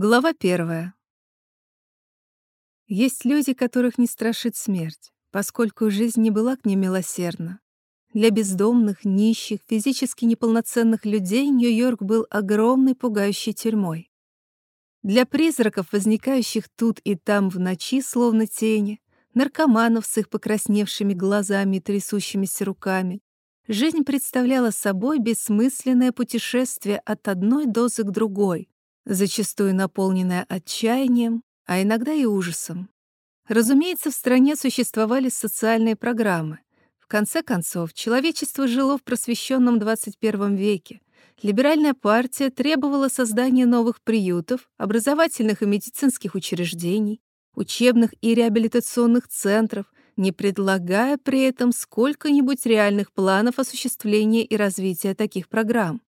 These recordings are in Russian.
Глава первая. Есть люди, которых не страшит смерть, поскольку жизнь не была к ним милосердна. Для бездомных, нищих, физически неполноценных людей Нью-Йорк был огромной пугающей тюрьмой. Для призраков, возникающих тут и там в ночи, словно тени, наркоманов с их покрасневшими глазами и трясущимися руками, жизнь представляла собой бессмысленное путешествие от одной дозы к другой, зачастую наполненная отчаянием, а иногда и ужасом. Разумеется, в стране существовали социальные программы. В конце концов, человечество жило в просвещенном 21 веке. Либеральная партия требовала создания новых приютов, образовательных и медицинских учреждений, учебных и реабилитационных центров, не предлагая при этом сколько-нибудь реальных планов осуществления и развития таких программ.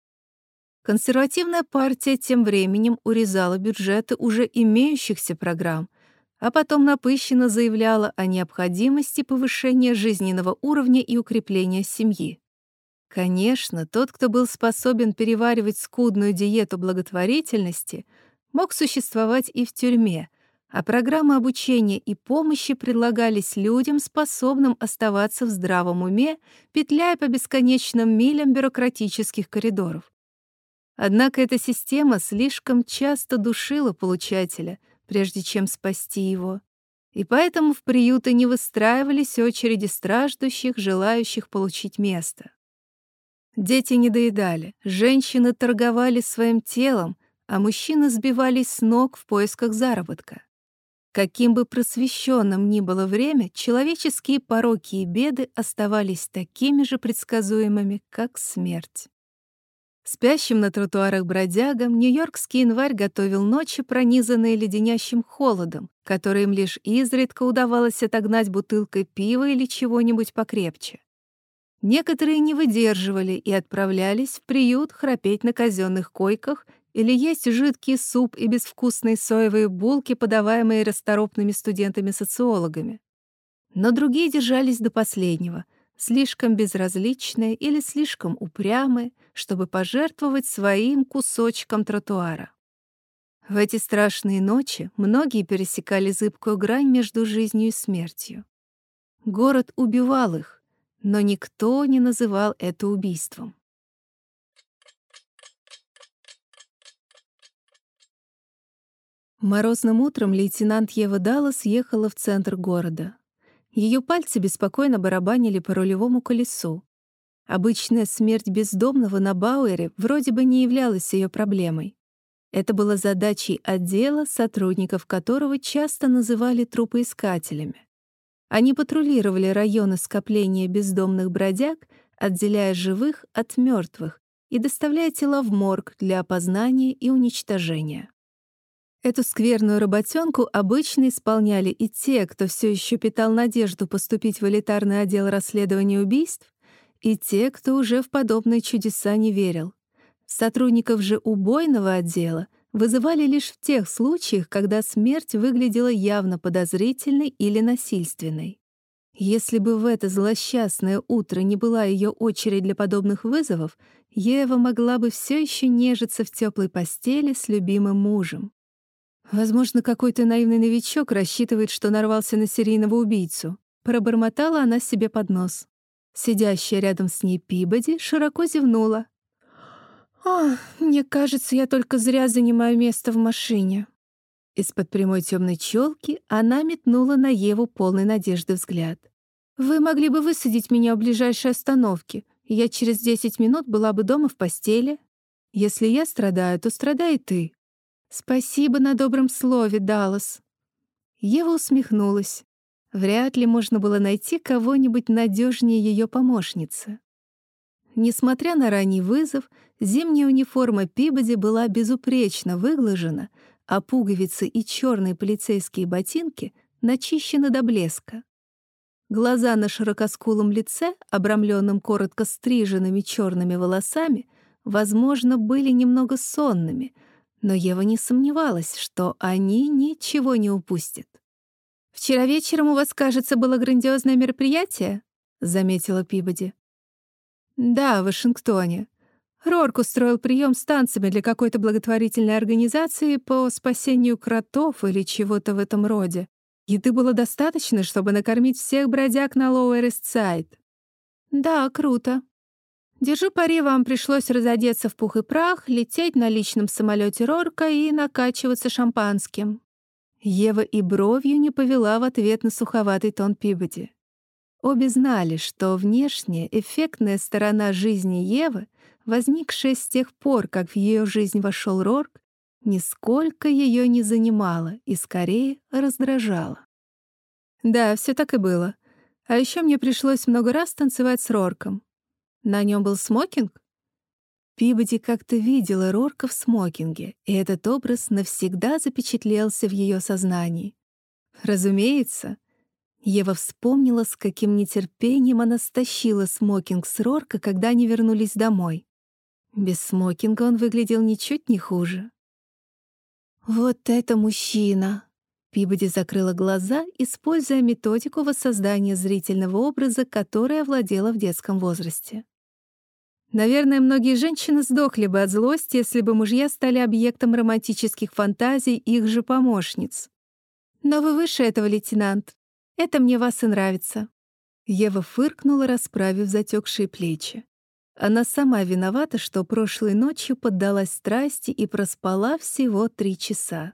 Консервативная партия тем временем урезала бюджеты уже имеющихся программ, а потом напыщенно заявляла о необходимости повышения жизненного уровня и укрепления семьи. Конечно, тот, кто был способен переваривать скудную диету благотворительности, мог существовать и в тюрьме, а программы обучения и помощи предлагались людям, способным оставаться в здравом уме, петляя по бесконечным милям бюрократических коридоров. Однако эта система слишком часто душила получателя, прежде чем спасти его. И поэтому в приюты не выстраивались очереди страждущих, желающих получить место. Дети не доедали, женщины торговали своим телом, а мужчины сбивались с ног в поисках заработка. Каким бы просвещенным ни было время, человеческие пороки и беды оставались такими же предсказуемыми, как смерть. Спящим на тротуарах бродягам нью-йоркский январь готовил ночи, пронизанные леденящим холодом, который им лишь изредка удавалось отогнать бутылкой пива или чего-нибудь покрепче. Некоторые не выдерживали и отправлялись в приют храпеть на казенных койках или есть жидкий суп и безвкусные соевые булки, подаваемые расторопными студентами-социологами. Но другие держались до последнего — слишком безразличные или слишком упрямые, чтобы пожертвовать своим кусочком тротуара. В эти страшные ночи многие пересекали зыбкую грань между жизнью и смертью. Город убивал их, но никто не называл это убийством. Морозным утром лейтенант Ева Даллас ехала в центр города. Ее пальцы беспокойно барабанили по рулевому колесу. Обычная смерть бездомного на Бауэре вроде бы не являлась ее проблемой. Это было задачей отдела, сотрудников которого часто называли трупоискателями. Они патрулировали районы скопления бездомных бродяг, отделяя живых от мертвых и доставляя тела в морг для опознания и уничтожения. Эту скверную работенку обычно исполняли и те, кто все еще питал надежду поступить в элитарный отдел расследования убийств, и те, кто уже в подобные чудеса не верил. Сотрудников же убойного отдела вызывали лишь в тех случаях, когда смерть выглядела явно подозрительной или насильственной. Если бы в это злосчастное утро не была ее очередь для подобных вызовов, Ева могла бы все еще нежиться в теплой постели с любимым мужем. Возможно, какой-то наивный новичок рассчитывает, что нарвался на серийного убийцу. Пробормотала она себе под нос. Сидящая рядом с ней Пибоди широко зевнула. «О, мне кажется, я только зря занимаю место в машине». Из-под прямой темной челки она метнула на Еву полный надежды взгляд. «Вы могли бы высадить меня в ближайшей остановке, и я через десять минут была бы дома в постели. Если я страдаю, то страдай ты», «Спасибо на добром слове, Даллас». Ева усмехнулась. Вряд ли можно было найти кого-нибудь надежнее ее помощницы. Несмотря на ранний вызов, зимняя униформа Пибоди была безупречно выглажена, а пуговицы и черные полицейские ботинки начищены до блеска. Глаза на широкоскулом лице, обрамленном коротко стриженными черными волосами, возможно, были немного сонными — но Ева не сомневалась, что они ничего не упустят. «Вчера вечером у вас, кажется, было грандиозное мероприятие?» — заметила Пибоди. «Да, в Вашингтоне. Рорк устроил прием с танцами для какой-то благотворительной организации по спасению кротов или чего-то в этом роде. Еды было достаточно, чтобы накормить всех бродяг на Side. Да, круто. Держу пари, вам пришлось разодеться в пух и прах, лететь на личном самолете Рорка и накачиваться шампанским. Ева и бровью не повела в ответ на суховатый тон Пибоди. Обе знали, что внешняя, эффектная сторона жизни Евы, возникшая с тех пор, как в ее жизнь вошел Рорк, нисколько ее не занимала и скорее раздражала. Да, все так и было. А еще мне пришлось много раз танцевать с Рорком. На нем был смокинг? Пибоди как-то видела Рорка в смокинге, и этот образ навсегда запечатлелся в ее сознании. Разумеется, Ева вспомнила, с каким нетерпением она стащила смокинг с Рорка, когда они вернулись домой. Без смокинга он выглядел ничуть не хуже. «Вот это мужчина!» Пибоди закрыла глаза, используя методику воссоздания зрительного образа, которая овладела в детском возрасте. Наверное, многие женщины сдохли бы от злости, если бы мужья стали объектом романтических фантазий их же помощниц. Но вы выше этого, лейтенант. Это мне вас и нравится. Ева фыркнула, расправив затекшие плечи. Она сама виновата, что прошлой ночью поддалась страсти и проспала всего три часа.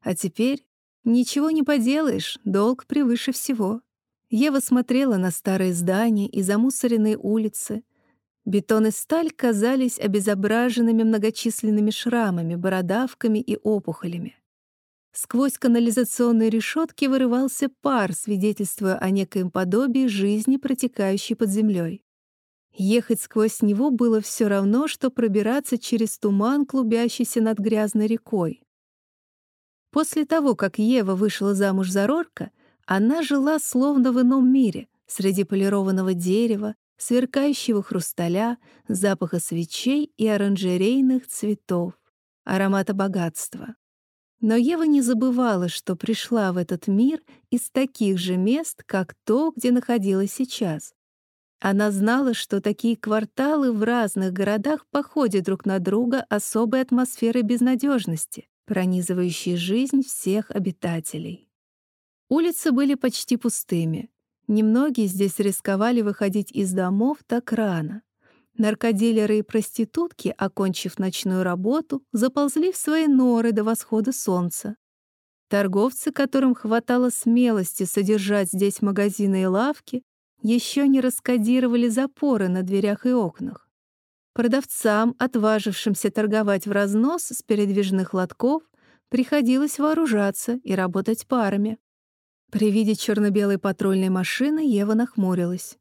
А теперь Ничего не поделаешь, долг превыше всего. Ева смотрела на старые здания и замусоренные улицы. Бетон и сталь казались обезображенными многочисленными шрамами, бородавками и опухолями. Сквозь канализационные решетки вырывался пар, свидетельствуя о некоем подобии жизни, протекающей под землей. Ехать сквозь него было все равно, что пробираться через туман, клубящийся над грязной рекой. После того, как Ева вышла замуж за Рорка, она жила словно в ином мире, среди полированного дерева, сверкающего хрусталя, запаха свечей и оранжерейных цветов, аромата богатства. Но Ева не забывала, что пришла в этот мир из таких же мест, как то, где находилась сейчас. Она знала, что такие кварталы в разных городах походят друг на друга особой атмосферой безнадежности, пронизывающий жизнь всех обитателей. Улицы были почти пустыми. Немногие здесь рисковали выходить из домов так рано. Наркодилеры и проститутки, окончив ночную работу, заползли в свои норы до восхода солнца. Торговцы, которым хватало смелости содержать здесь магазины и лавки, еще не раскодировали запоры на дверях и окнах. Продавцам, отважившимся торговать в разнос с передвижных лотков, приходилось вооружаться и работать парами. При виде черно-белой патрульной машины Ева нахмурилась.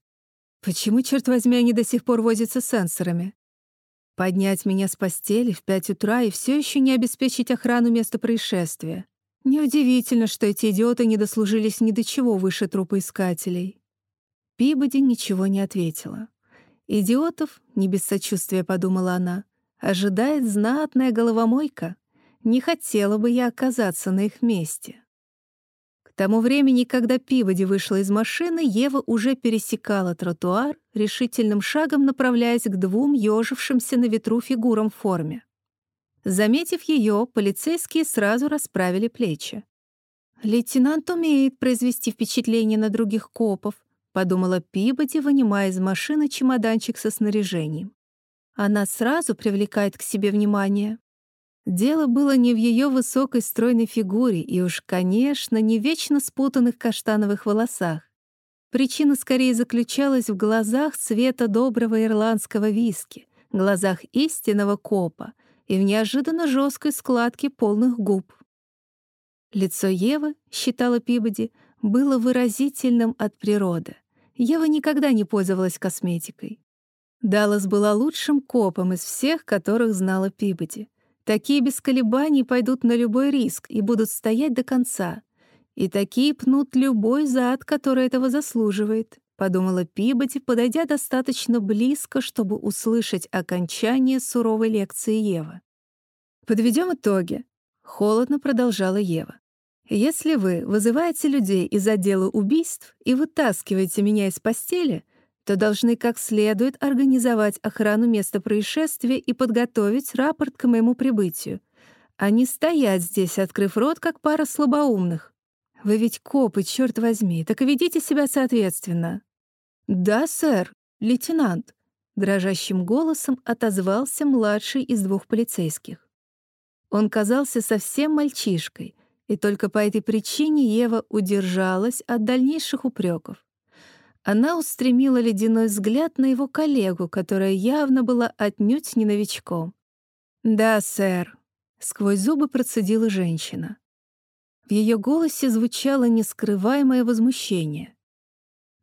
Почему, черт возьми, они до сих пор возятся сенсорами? Поднять меня с постели в пять утра и все еще не обеспечить охрану места происшествия. Неудивительно, что эти идиоты не дослужились ни до чего выше трупоискателей. Пибоди ничего не ответила. Идиотов, не без сочувствия подумала она, ожидает знатная головомойка. Не хотела бы я оказаться на их месте. Тому времени, когда Пиводи вышла из машины, Ева уже пересекала тротуар, решительным шагом направляясь к двум ёжившимся на ветру фигурам в форме. Заметив ее, полицейские сразу расправили плечи. «Лейтенант умеет произвести впечатление на других копов», подумала Пибоди, вынимая из машины чемоданчик со снаряжением. Она сразу привлекает к себе внимание. Дело было не в ее высокой стройной фигуре и уж, конечно, не вечно спутанных каштановых волосах. Причина скорее заключалась в глазах цвета доброго ирландского виски, глазах истинного копа и в неожиданно жесткой складке полных губ. Лицо Евы, считала Пибоди, было выразительным от природы. Ева никогда не пользовалась косметикой. Даллас была лучшим копом из всех, которых знала Пибоди. Такие без колебаний пойдут на любой риск и будут стоять до конца. И такие пнут любой зад, который этого заслуживает, подумала Пибоди, подойдя достаточно близко, чтобы услышать окончание суровой лекции Евы. Подведем итоги. Холодно продолжала Ева. Если вы вызываете людей из отдела убийств и вытаскиваете меня из постели, то должны как следует организовать охрану места происшествия и подготовить рапорт к моему прибытию, а не стоять здесь, открыв рот, как пара слабоумных. Вы ведь копы, черт возьми, так и ведите себя соответственно. Да, сэр, лейтенант, дрожащим голосом отозвался младший из двух полицейских. Он казался совсем мальчишкой, и только по этой причине Ева удержалась от дальнейших упреков. Она устремила ледяной взгляд на его коллегу, которая явно была отнюдь не новичком. «Да, сэр», — сквозь зубы процедила женщина. В ее голосе звучало нескрываемое возмущение.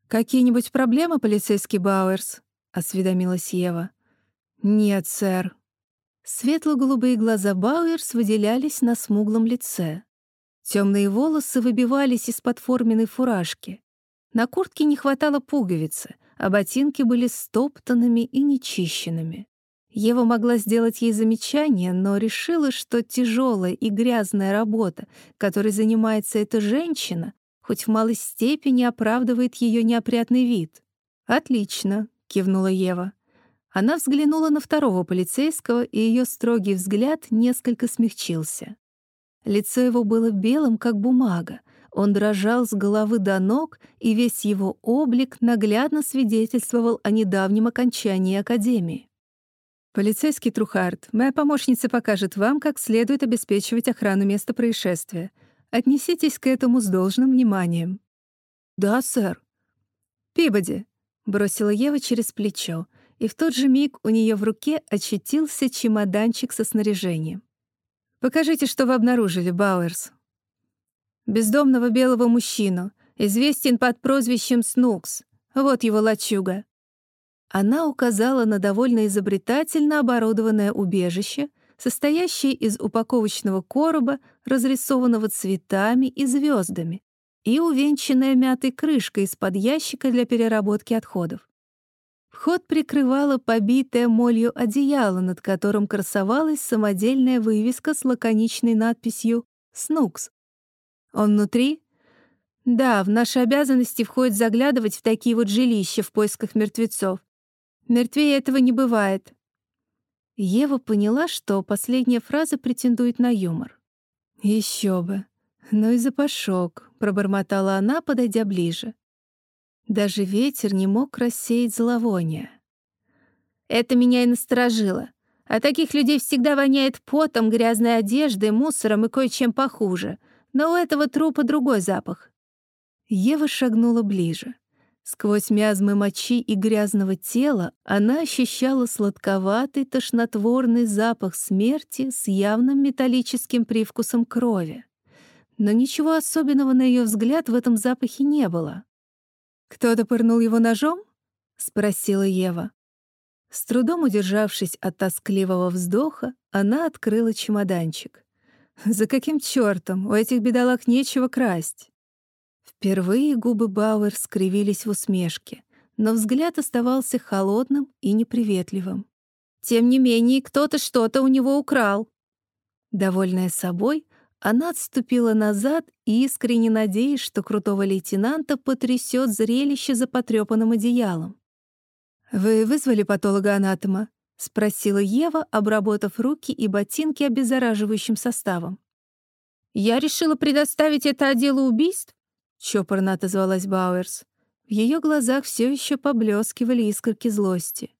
«Какие-нибудь проблемы, полицейский Бауэрс?» — осведомилась Ева. «Нет, сэр». Светло-голубые глаза Бауэрс выделялись на смуглом лице. Темные волосы выбивались из-под форменной фуражки. На куртке не хватало пуговицы, а ботинки были стоптанными и нечищенными. Ева могла сделать ей замечание, но решила, что тяжелая и грязная работа, которой занимается эта женщина, хоть в малой степени оправдывает ее неопрятный вид. «Отлично», — кивнула Ева. Она взглянула на второго полицейского, и ее строгий взгляд несколько смягчился. Лицо его было белым, как бумага. Он дрожал с головы до ног, и весь его облик наглядно свидетельствовал о недавнем окончании Академии. «Полицейский Трухард, моя помощница покажет вам, как следует обеспечивать охрану места происшествия. Отнеситесь к этому с должным вниманием». «Да, сэр». «Пибоди», — бросила Ева через плечо, и в тот же миг у нее в руке очутился чемоданчик со снаряжением. Покажите, что вы обнаружили, Бауэрс. Бездомного белого мужчину, известен под прозвищем Снукс. Вот его лачуга. Она указала на довольно изобретательно оборудованное убежище, состоящее из упаковочного короба, разрисованного цветами и звездами, и увенчанное мятой крышкой из-под ящика для переработки отходов. Вход прикрывала побитая молью одеяло, над которым красовалась самодельная вывеска с лаконичной надписью «Снукс». «Он внутри?» «Да, в наши обязанности входит заглядывать в такие вот жилища в поисках мертвецов. Мертвее этого не бывает». Ева поняла, что последняя фраза претендует на юмор. Еще бы. Ну и запашок», — пробормотала она, подойдя ближе. Даже ветер не мог рассеять зловоние. Это меня и насторожило. А таких людей всегда воняет потом, грязной одеждой, мусором и кое-чем похуже. Но у этого трупа другой запах. Ева шагнула ближе. Сквозь мязмы мочи и грязного тела она ощущала сладковатый тошнотворный запах смерти с явным металлическим привкусом крови. Но ничего особенного на ее взгляд в этом запахе не было. «Кто-то пырнул его ножом?» — спросила Ева. С трудом удержавшись от тоскливого вздоха, она открыла чемоданчик. «За каким чёртом? У этих бедолаг нечего красть!» Впервые губы Бауэр скривились в усмешке, но взгляд оставался холодным и неприветливым. «Тем не менее, кто-то что-то у него украл!» Довольная собой, она отступила назад, искренне надеясь, что крутого лейтенанта потрясет зрелище за потрепанным одеялом. «Вы вызвали патолога-анатома?» — спросила Ева, обработав руки и ботинки обеззараживающим составом. «Я решила предоставить это отделу убийств?» — чопорно отозвалась Бауэрс. В ее глазах все еще поблескивали искорки злости.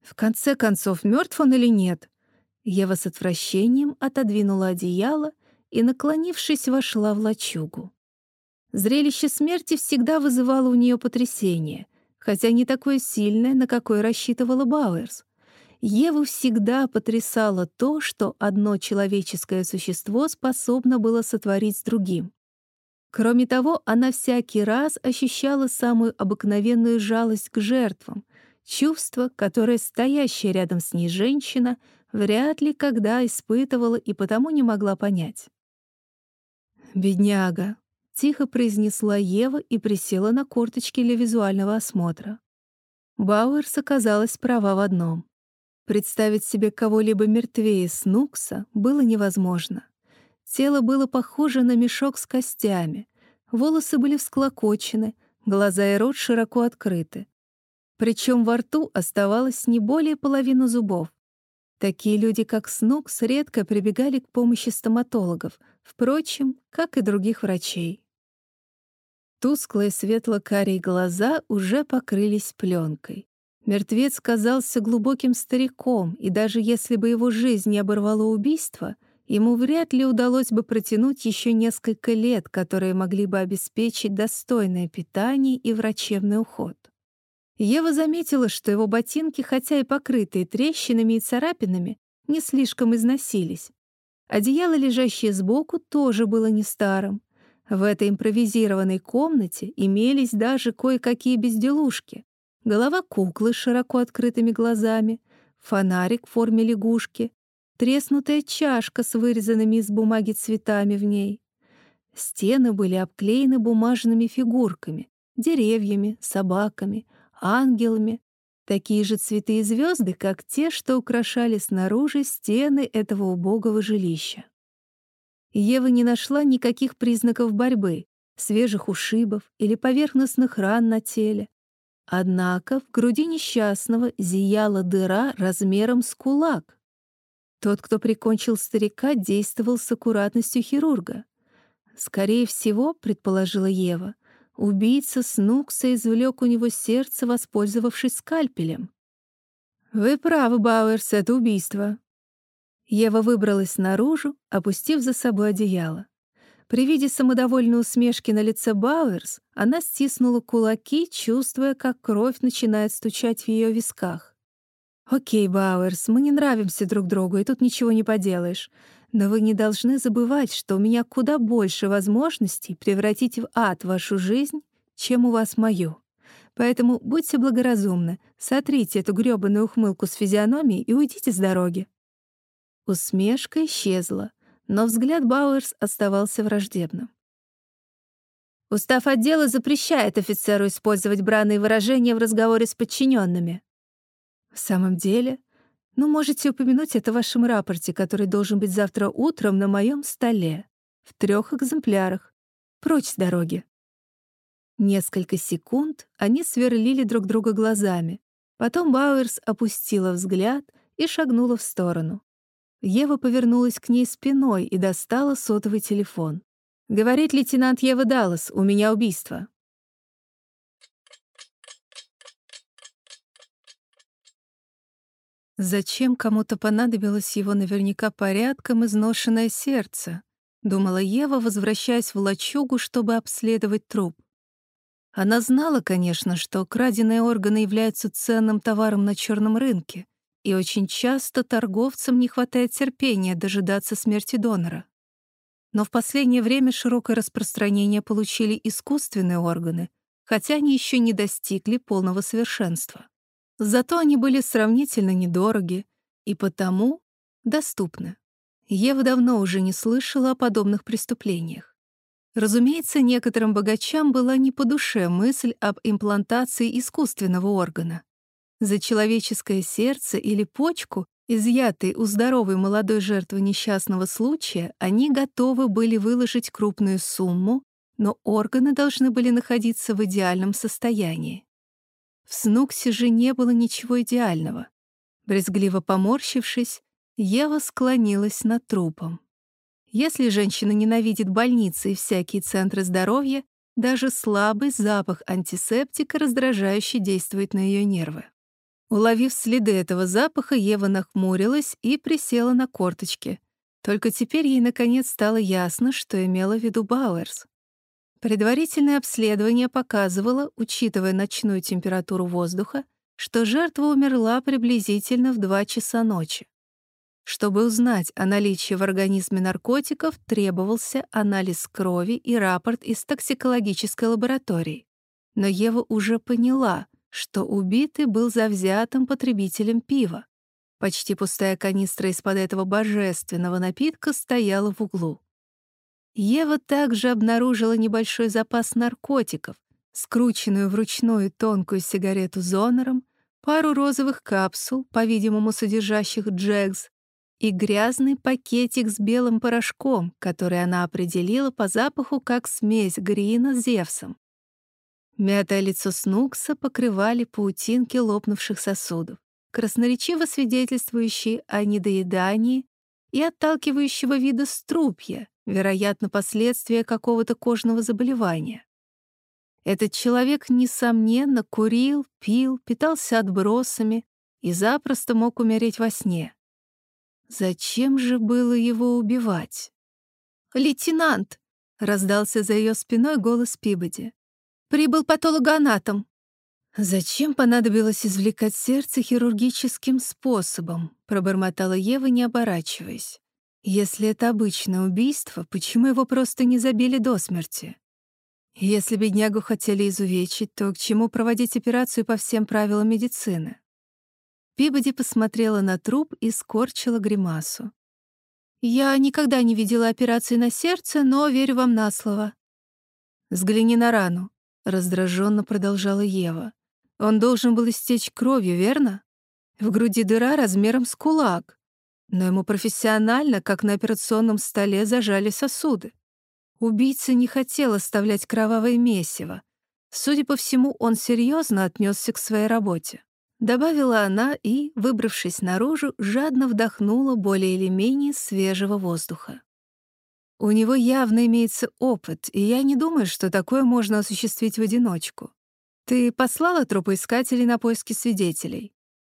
«В конце концов, мертв он или нет?» Ева с отвращением отодвинула одеяло и, наклонившись, вошла в лачугу. Зрелище смерти всегда вызывало у нее потрясение, хотя не такое сильное, на какое рассчитывала Бауэрс. Еву всегда потрясало то, что одно человеческое существо способно было сотворить с другим. Кроме того, она всякий раз ощущала самую обыкновенную жалость к жертвам, чувство, которое стоящая рядом с ней женщина вряд ли когда испытывала и потому не могла понять. «Бедняга», — тихо произнесла Ева и присела на корточки для визуального осмотра. Бауэрс оказалась права в одном. Представить себе кого-либо мертвее Снукса было невозможно. Тело было похоже на мешок с костями, волосы были всклокочены, глаза и рот широко открыты. Причем во рту оставалось не более половины зубов. Такие люди, как Снукс, редко прибегали к помощи стоматологов, впрочем, как и других врачей. Тусклые светло-карие глаза уже покрылись пленкой. Мертвец казался глубоким стариком, и даже если бы его жизнь не оборвало убийство, ему вряд ли удалось бы протянуть еще несколько лет, которые могли бы обеспечить достойное питание и врачебный уход. Ева заметила, что его ботинки, хотя и покрытые трещинами и царапинами, не слишком износились. Одеяло, лежащее сбоку, тоже было не старым. В этой импровизированной комнате имелись даже кое-какие безделушки. Голова куклы с широко открытыми глазами, фонарик в форме лягушки, треснутая чашка с вырезанными из бумаги цветами в ней. Стены были обклеены бумажными фигурками, деревьями, собаками — ангелами, такие же цветы и звезды, как те, что украшали снаружи стены этого убогого жилища. Ева не нашла никаких признаков борьбы, свежих ушибов или поверхностных ран на теле. Однако в груди несчастного зияла дыра размером с кулак. Тот, кто прикончил старика, действовал с аккуратностью хирурга. Скорее всего, предположила Ева, Убийца Снукса извлек у него сердце, воспользовавшись скальпелем. «Вы правы, Бауэрс, это убийство». Ева выбралась наружу, опустив за собой одеяло. При виде самодовольной усмешки на лице Бауэрс она стиснула кулаки, чувствуя, как кровь начинает стучать в ее висках. «Окей, Бауэрс, мы не нравимся друг другу, и тут ничего не поделаешь. Но вы не должны забывать, что у меня куда больше возможностей превратить в ад вашу жизнь, чем у вас мою. Поэтому будьте благоразумны, сотрите эту грёбаную ухмылку с физиономией и уйдите с дороги». Усмешка исчезла, но взгляд Бауэрс оставался враждебным. Устав отдела запрещает офицеру использовать бранные выражения в разговоре с подчиненными. В самом деле, ну, можете упомянуть это в вашем рапорте, который должен быть завтра утром на моем столе. В трех экземплярах. Прочь с дороги. Несколько секунд они сверлили друг друга глазами. Потом Бауэрс опустила взгляд и шагнула в сторону. Ева повернулась к ней спиной и достала сотовый телефон. «Говорит лейтенант Ева Даллас, у меня убийство». Зачем кому-то понадобилось его наверняка порядком изношенное сердце? Думала Ева, возвращаясь в лачугу, чтобы обследовать труп. Она знала, конечно, что краденые органы являются ценным товаром на черном рынке, и очень часто торговцам не хватает терпения дожидаться смерти донора. Но в последнее время широкое распространение получили искусственные органы, хотя они еще не достигли полного совершенства. Зато они были сравнительно недороги и потому доступны. Ева давно уже не слышала о подобных преступлениях. Разумеется, некоторым богачам была не по душе мысль об имплантации искусственного органа. За человеческое сердце или почку, изъятые у здоровой молодой жертвы несчастного случая, они готовы были выложить крупную сумму, но органы должны были находиться в идеальном состоянии. В Снуксе же не было ничего идеального. Брезгливо поморщившись, Ева склонилась над трупом. Если женщина ненавидит больницы и всякие центры здоровья, даже слабый запах антисептика раздражающе действует на ее нервы. Уловив следы этого запаха, Ева нахмурилась и присела на корточки. Только теперь ей наконец стало ясно, что имела в виду Бауэрс. Предварительное обследование показывало, учитывая ночную температуру воздуха, что жертва умерла приблизительно в 2 часа ночи. Чтобы узнать о наличии в организме наркотиков, требовался анализ крови и рапорт из токсикологической лаборатории. Но Ева уже поняла, что убитый был завзятым потребителем пива. Почти пустая канистра из-под этого божественного напитка стояла в углу. Ева также обнаружила небольшой запас наркотиков, скрученную вручную тонкую сигарету зонером, пару розовых капсул, по-видимому, содержащих джекс, и грязный пакетик с белым порошком, который она определила по запаху как смесь Грина с Зевсом. Мятое лицо Снукса покрывали паутинки лопнувших сосудов, красноречиво свидетельствующие о недоедании и отталкивающего вида струпья, вероятно, последствия какого-то кожного заболевания. Этот человек, несомненно, курил, пил, питался отбросами и запросто мог умереть во сне. Зачем же было его убивать? «Лейтенант!» — раздался за ее спиной голос Пибоди. «Прибыл патологоанатом». «Зачем понадобилось извлекать сердце хирургическим способом?» — пробормотала Ева, не оборачиваясь. «Если это обычное убийство, почему его просто не забили до смерти?» Если беднягу хотели изувечить, то к чему проводить операцию по всем правилам медицины? Пибоди посмотрела на труп и скорчила гримасу. «Я никогда не видела операции на сердце, но верю вам на слово». «Взгляни на рану», — раздраженно продолжала Ева. «Он должен был истечь кровью, верно? В груди дыра размером с кулак. Но ему профессионально, как на операционном столе, зажали сосуды. Убийца не хотел оставлять кровавое месиво. Судя по всему, он серьезно отнесся к своей работе. Добавила она и, выбравшись наружу, жадно вдохнула более или менее свежего воздуха. У него явно имеется опыт, и я не думаю, что такое можно осуществить в одиночку. Ты послала трупоискателей на поиски свидетелей?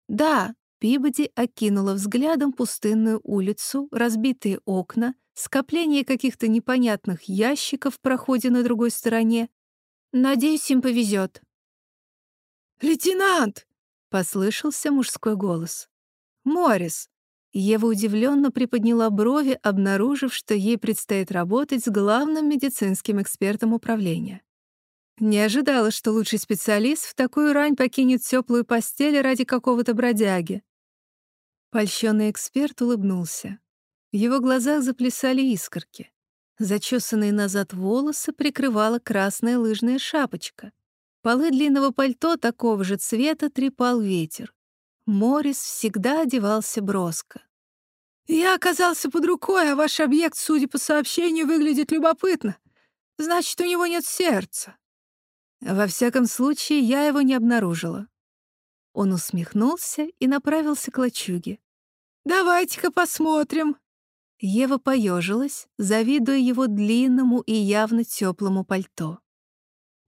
Да, Пибоди окинула взглядом пустынную улицу, разбитые окна, скопление каких-то непонятных ящиков в проходе на другой стороне. Надеюсь, им повезет. «Лейтенант!» — послышался мужской голос. «Моррис!» Ева удивленно приподняла брови, обнаружив, что ей предстоит работать с главным медицинским экспертом управления. Не ожидала, что лучший специалист в такую рань покинет теплую постель ради какого-то бродяги. Польщенный эксперт улыбнулся. В его глазах заплясали искорки. Зачесанные назад волосы прикрывала красная лыжная шапочка. Полы длинного пальто такого же цвета трепал ветер. Морис всегда одевался броско. «Я оказался под рукой, а ваш объект, судя по сообщению, выглядит любопытно. Значит, у него нет сердца». Во всяком случае, я его не обнаружила. Он усмехнулся и направился к лачуге. «Давайте-ка посмотрим», Ева поежилась, завидуя его длинному и явно теплому пальто.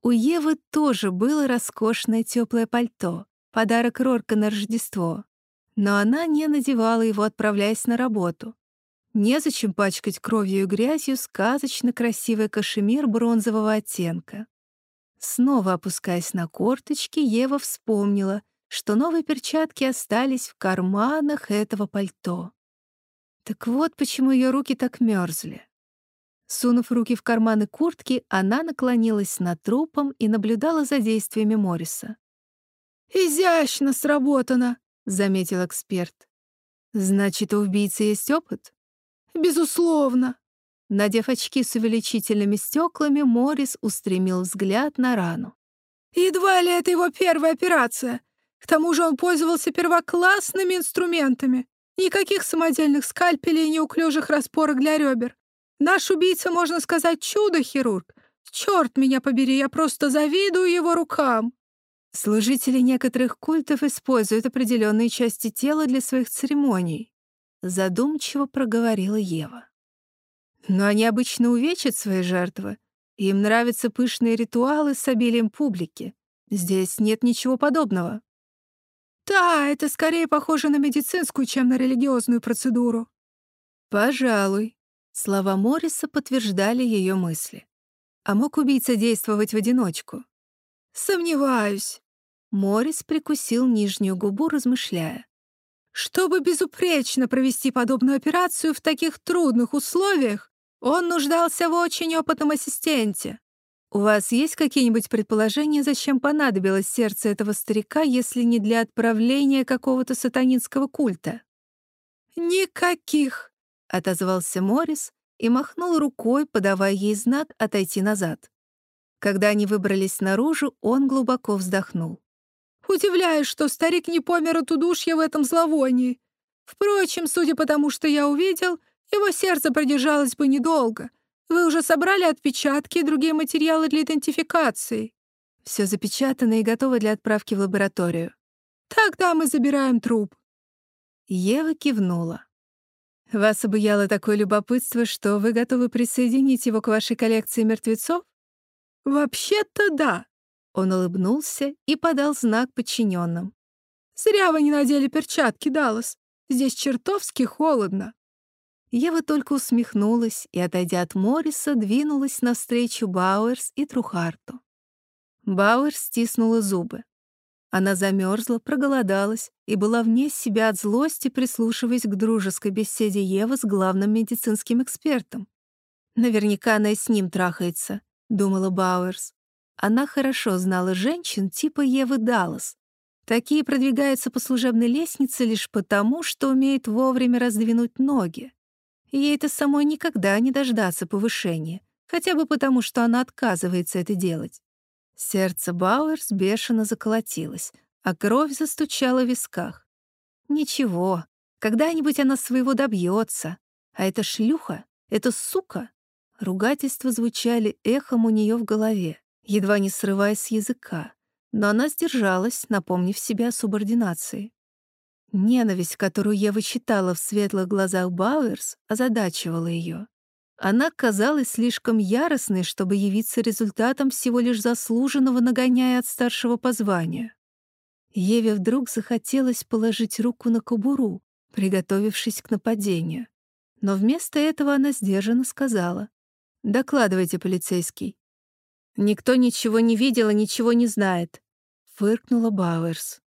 У Евы тоже было роскошное теплое пальто, подарок Рорка на Рождество. Но она не надевала его, отправляясь на работу. Незачем пачкать кровью и грязью сказочно красивый кашемир бронзового оттенка. Снова опускаясь на корточки, Ева вспомнила, что новые перчатки остались в карманах этого пальто. Так вот почему ее руки так мерзли. Сунув руки в карманы куртки, она наклонилась над трупом и наблюдала за действиями Морриса. «Изящно сработано», — заметил эксперт. «Значит, у убийцы есть опыт?» «Безусловно». Надев очки с увеличительными стеклами, Моррис устремил взгляд на рану. «Едва ли это его первая операция. К тому же он пользовался первоклассными инструментами. Никаких самодельных скальпелей и неуклюжих распорок для ребер. Наш убийца, можно сказать, чудо-хирург. Черт меня побери, я просто завидую его рукам. Служители некоторых культов используют определенные части тела для своих церемоний. Задумчиво проговорила Ева. Но они обычно увечат свои жертвы. Им нравятся пышные ритуалы с обилием публики. Здесь нет ничего подобного. Да, это скорее похоже на медицинскую, чем на религиозную процедуру. Пожалуй. Слова Морриса подтверждали ее мысли. А мог убийца действовать в одиночку? Сомневаюсь. Моррис прикусил нижнюю губу, размышляя. Чтобы безупречно провести подобную операцию в таких трудных условиях, он нуждался в очень опытном ассистенте. «У вас есть какие-нибудь предположения, зачем понадобилось сердце этого старика, если не для отправления какого-то сатанинского культа?» «Никаких», — отозвался Моррис и махнул рукой, подавая ей знак отойти назад. Когда они выбрались наружу, он глубоко вздохнул. «Удивляюсь, что старик не помер от удушья в этом зловонии. Впрочем, судя по тому, что я увидел, его сердце продержалось бы недолго». Вы уже собрали отпечатки и другие материалы для идентификации?» Все запечатано и готово для отправки в лабораторию. Тогда мы забираем труп. Ева кивнула. Вас обуяло такое любопытство, что вы готовы присоединить его к вашей коллекции мертвецов? Вообще-то да. Он улыбнулся и подал знак подчиненным. Зря вы не надели перчатки, Даллас. Здесь чертовски холодно. Ева только усмехнулась и, отойдя от Морриса, двинулась навстречу Бауэрс и Трухарту. Бауэрс стиснула зубы. Она замерзла, проголодалась и была вне себя от злости, прислушиваясь к дружеской беседе Евы с главным медицинским экспертом. «Наверняка она и с ним трахается», — думала Бауэрс. Она хорошо знала женщин типа Евы Даллас. Такие продвигаются по служебной лестнице лишь потому, что умеют вовремя раздвинуть ноги. Ей-то самой никогда не дождаться повышения, хотя бы потому, что она отказывается это делать. Сердце Бауэрс бешено заколотилось, а кровь застучала в висках. Ничего, когда-нибудь она своего добьется. А эта шлюха, эта сука. Ругательства звучали эхом у нее в голове, едва не срываясь с языка. Но она сдержалась, напомнив себе о субординации. Ненависть, которую я вычитала в светлых глазах Бауэрс, озадачивала ее. Она казалась слишком яростной, чтобы явиться результатом всего лишь заслуженного нагоняя от старшего по званию. Еве вдруг захотелось положить руку на кобуру, приготовившись к нападению. Но вместо этого она сдержанно сказала. «Докладывайте, полицейский». «Никто ничего не видел и ничего не знает», — фыркнула Бауэрс.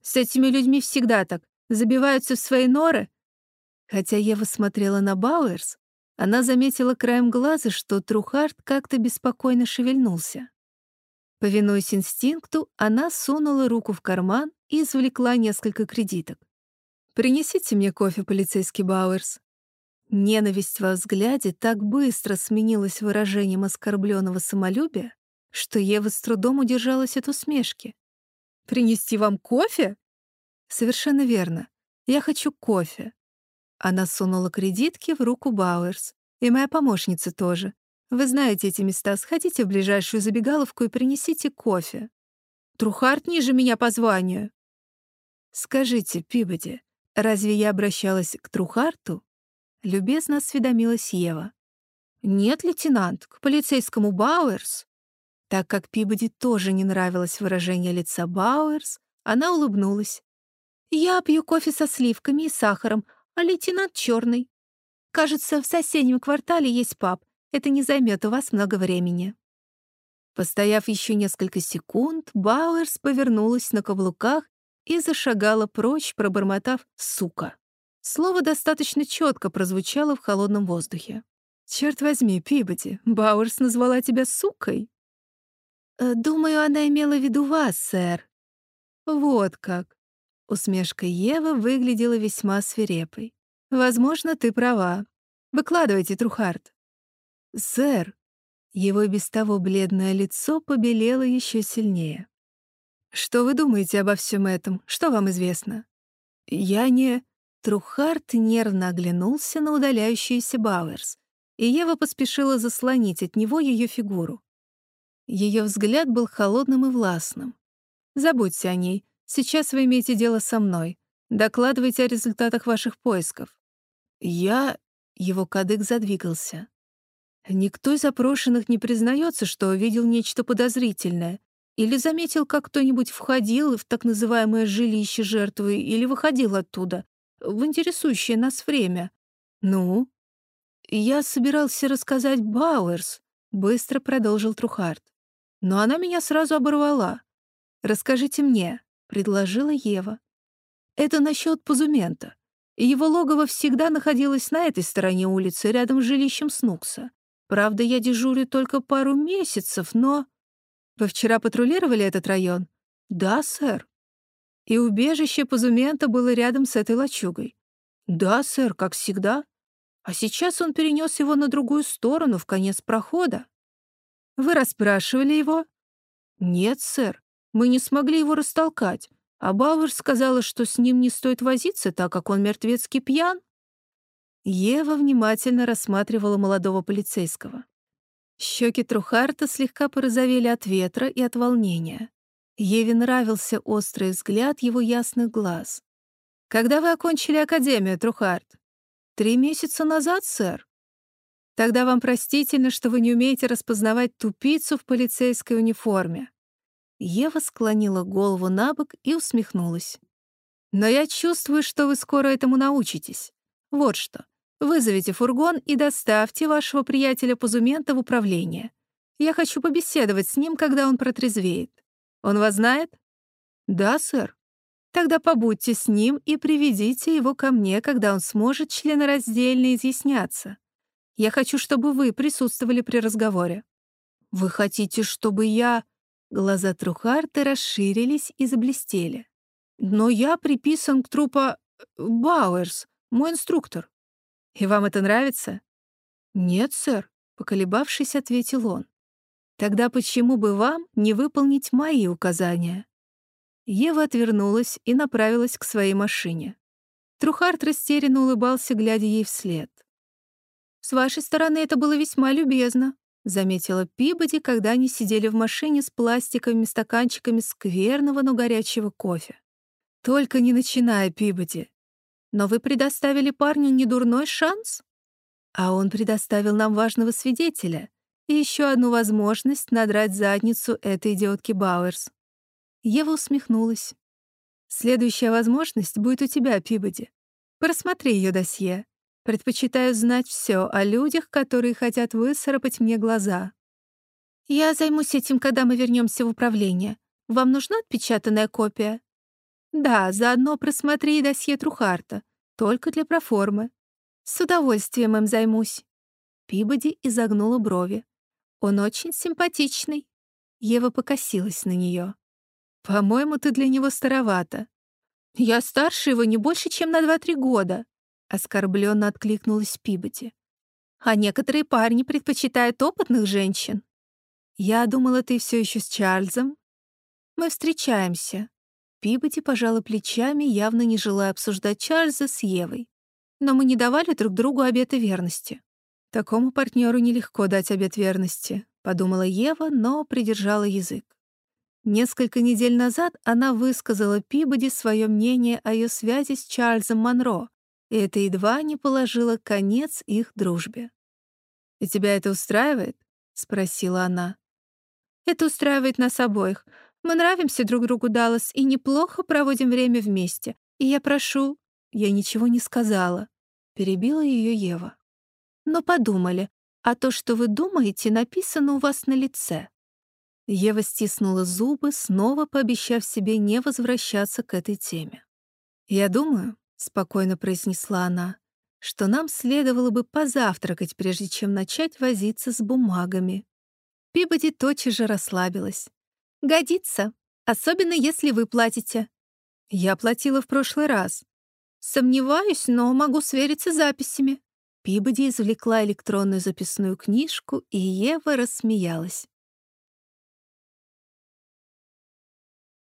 «С этими людьми всегда так. Забиваются в свои норы». Хотя Ева смотрела на Бауэрс, она заметила краем глаза, что Трухард как-то беспокойно шевельнулся. Повинуясь инстинкту, она сунула руку в карман и извлекла несколько кредиток. «Принесите мне кофе, полицейский Бауэрс». Ненависть во взгляде так быстро сменилась выражением оскорбленного самолюбия, что Ева с трудом удержалась от усмешки. «Принести вам кофе?» «Совершенно верно. Я хочу кофе. Она сунула кредитки в руку Бауэрс. «И моя помощница тоже. Вы знаете эти места. Сходите в ближайшую забегаловку и принесите кофе. Трухарт ниже меня по званию». «Скажите, Пибоди, разве я обращалась к Трухарту?» Любезно осведомилась Ева. «Нет, лейтенант, к полицейскому Бауэрс». Так как Пибоди тоже не нравилось выражение лица Бауэрс, она улыбнулась. «Я пью кофе со сливками и сахаром, а лейтенант черный. Кажется, в соседнем квартале есть паб. Это не займет у вас много времени». Постояв еще несколько секунд, Бауэрс повернулась на каблуках и зашагала прочь, пробормотав «сука». Слово достаточно четко прозвучало в холодном воздухе. «Черт возьми, Пибоди, Бауэрс назвала тебя сукой?» «Э, «Думаю, она имела в виду вас, сэр». «Вот как. Усмешка Евы выглядела весьма свирепой. «Возможно, ты права. Выкладывайте, Трухард». «Сэр». Его без того бледное лицо побелело еще сильнее. «Что вы думаете обо всем этом? Что вам известно?» «Я не...» Трухард нервно оглянулся на удаляющийся Бауэрс, и Ева поспешила заслонить от него ее фигуру. Ее взгляд был холодным и властным. «Забудьте о ней. Сейчас вы имеете дело со мной. Докладывайте о результатах ваших поисков». «Я...» — его кадык задвигался. Никто из опрошенных не признается, что увидел нечто подозрительное или заметил, как кто-нибудь входил в так называемое жилище жертвы или выходил оттуда, в интересующее нас время. Ну? Я собирался рассказать Бауэрс, быстро продолжил Трухард. Но она меня сразу оборвала. Расскажите мне предложила Ева. Это насчет Пазумента. Его логово всегда находилось на этой стороне улицы, рядом с жилищем Снукса. Правда, я дежурю только пару месяцев, но... Вы вчера патрулировали этот район? Да, сэр. И убежище Пазумента было рядом с этой лачугой. Да, сэр, как всегда. А сейчас он перенес его на другую сторону, в конец прохода. Вы расспрашивали его? Нет, сэр. Мы не смогли его растолкать, а Бауэр сказала, что с ним не стоит возиться, так как он мертвецкий пьян. Ева внимательно рассматривала молодого полицейского. Щеки Трухарта слегка порозовели от ветра и от волнения. Еве нравился острый взгляд его ясных глаз. «Когда вы окончили академию, Трухарт?» «Три месяца назад, сэр». «Тогда вам простительно, что вы не умеете распознавать тупицу в полицейской униформе». Ева склонила голову на бок и усмехнулась. «Но я чувствую, что вы скоро этому научитесь. Вот что. Вызовите фургон и доставьте вашего приятеля Пузумента в управление. Я хочу побеседовать с ним, когда он протрезвеет. Он вас знает? Да, сэр. Тогда побудьте с ним и приведите его ко мне, когда он сможет членораздельно изъясняться. Я хочу, чтобы вы присутствовали при разговоре. Вы хотите, чтобы я... Глаза Трухарта расширились и заблестели. Но я приписан к трупа э, Бауэрс, мой инструктор. И вам это нравится? Нет, сэр, поколебавшись, ответил он. Тогда почему бы вам не выполнить мои указания? Ева отвернулась и направилась к своей машине. Трухард растерянно улыбался, глядя ей вслед. «С вашей стороны это было весьма любезно», — заметила Пибоди, когда они сидели в машине с пластиковыми стаканчиками скверного, но горячего кофе. «Только не начиная, Пибоди. Но вы предоставили парню недурной шанс? А он предоставил нам важного свидетеля, и еще одну возможность надрать задницу этой идиотки Бауэрс. Ева усмехнулась. «Следующая возможность будет у тебя, Пибоди. Просмотри ее досье. Предпочитаю знать все о людях, которые хотят высоропать мне глаза. Я займусь этим, когда мы вернемся в управление. Вам нужна отпечатанная копия? Да, заодно просмотри досье Трухарта, только для проформы. С удовольствием им займусь. Пибоди изогнула брови. Он очень симпатичный. Ева покосилась на нее. По-моему, ты для него старовата. Я старше его не больше, чем на два-три года. Оскорбленно откликнулась Пибоди. А некоторые парни предпочитают опытных женщин. Я думала, ты все еще с Чарльзом. Мы встречаемся. Пибоди пожала плечами, явно не желая обсуждать Чарльза с Евой. Но мы не давали друг другу обета верности. Такому партнеру нелегко дать обет верности, подумала Ева, но придержала язык. Несколько недель назад она высказала Пибоди свое мнение о ее связи с Чарльзом Монро, и это едва не положило конец их дружбе. «И тебя это устраивает?» — спросила она. «Это устраивает нас обоих. Мы нравимся друг другу, Даллас, и неплохо проводим время вместе. И я прошу...» Я ничего не сказала. Перебила ее Ева но подумали, а то, что вы думаете, написано у вас на лице». Ева стиснула зубы, снова пообещав себе не возвращаться к этой теме. «Я думаю», — спокойно произнесла она, «что нам следовало бы позавтракать, прежде чем начать возиться с бумагами». Пибоди тотчас же расслабилась. «Годится, особенно если вы платите». «Я платила в прошлый раз». «Сомневаюсь, но могу свериться записями». Пибоди извлекла электронную записную книжку, и Ева рассмеялась.